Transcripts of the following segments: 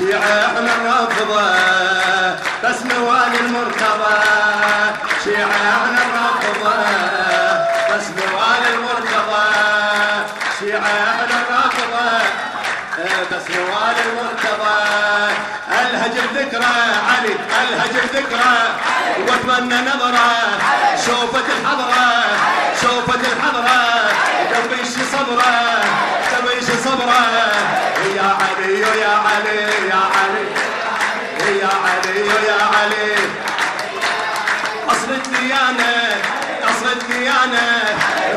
شيعة إحنا الرافضة بس نوال المرتضى. شيعة إحنا الرافضة بس نوال المرتضى. شيعة إحنا الرافضة بس نوال المرتضى. الهج بذكرى علي الهج بذكرى واتمنى نظرة شوفت الحضرة شوفت الحضرة. قلبي شي صبرة علي يا علي يا علي يا علي يا علي اصل الديانه اصل الديانه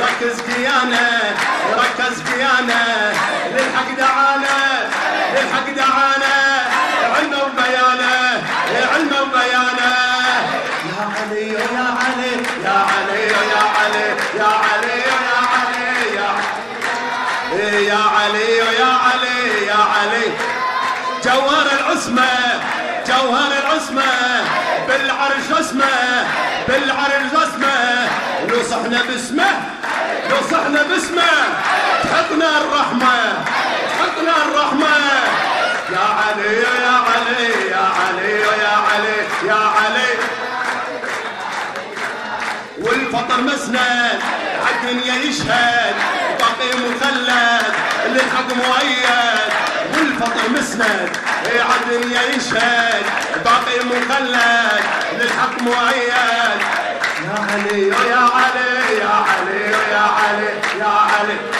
ركز ديانه ركز ديانه للحق دعانه للحق دعانه علم وبيانه علم وبيانه يا علي يا علي يا علي يا علي يا علي يا علي يا علي يا علي يا علي جوهر العصمة جوهر العصمة بالعرش اسمه بالعرش اسمه لو صحنا باسمه لو صحنا باسمه. تحطنا الرحمة تحطنا الرحمة. يا علي يا علي يا علي يا علي يا علي. والفطر مسند عالدنيا يشهد. باقي مخلد للحق مؤيد. مسند عالدنيا يشهد باقي مخلد للحق مؤيد يا علي يا علي يا علي يا علي يا علي.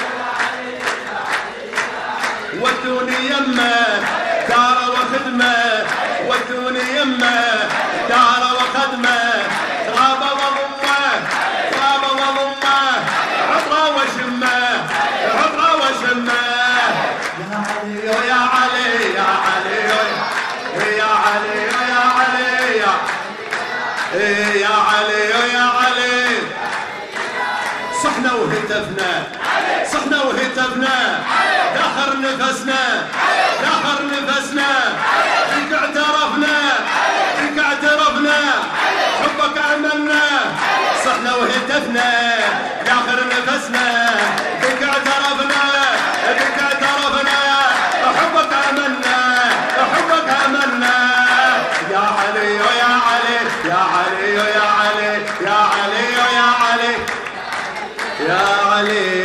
علي يا علي يا علي. صحنا وهتفنا. صحنا وهتفنا. داخر نفسنا. داخر نفسنا. فيك اعترفنا. فيك اعترفنا. حبك عملنا صحنا وهتفنا. يا علي.